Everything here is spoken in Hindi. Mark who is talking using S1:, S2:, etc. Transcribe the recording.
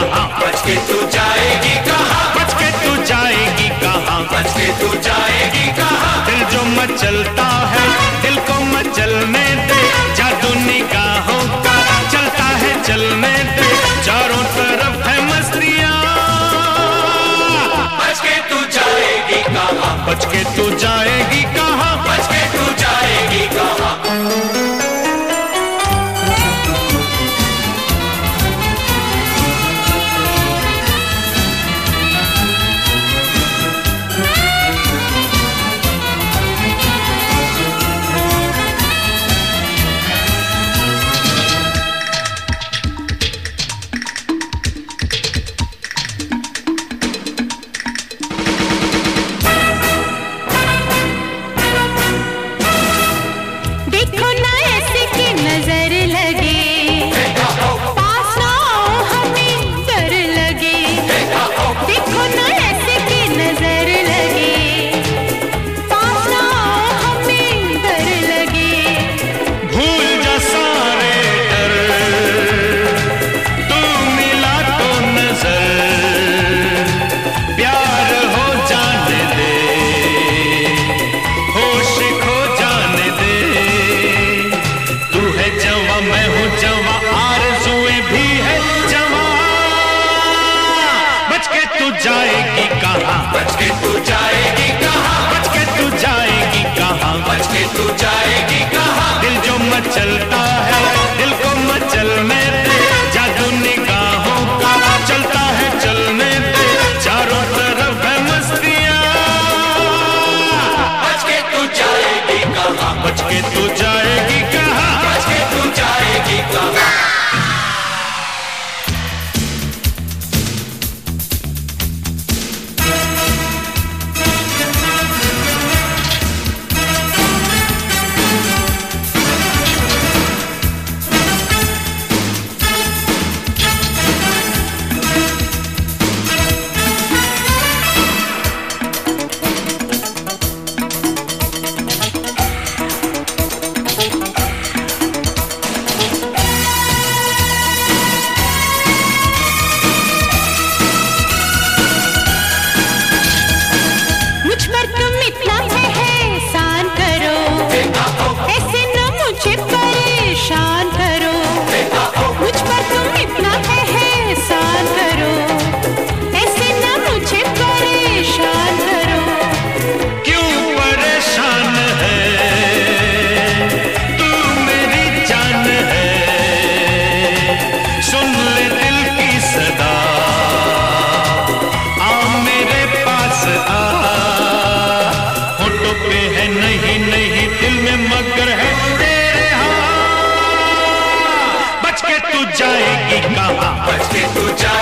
S1: कहा? बच के तू जाएगी कहा? बच के तू जाएगी कहा?
S2: बच के तू जाएगी कहाँ?
S1: दिल जो मचलता है दिल को मचलने दे। जादू निगाहों का चलता है चलने दे। चारों तरफ़ है मस्तियाँ।
S2: बच के तू जाएगी कहाँ?
S1: बच के तू
S2: जाए जाएगी कहाँ?
S1: बच के तू जाएगी कहाँ?
S2: बच के तू जाएगी कहाँ?
S1: बच के तू जाएगी कहाँ
S2: बचे तू
S1: जा।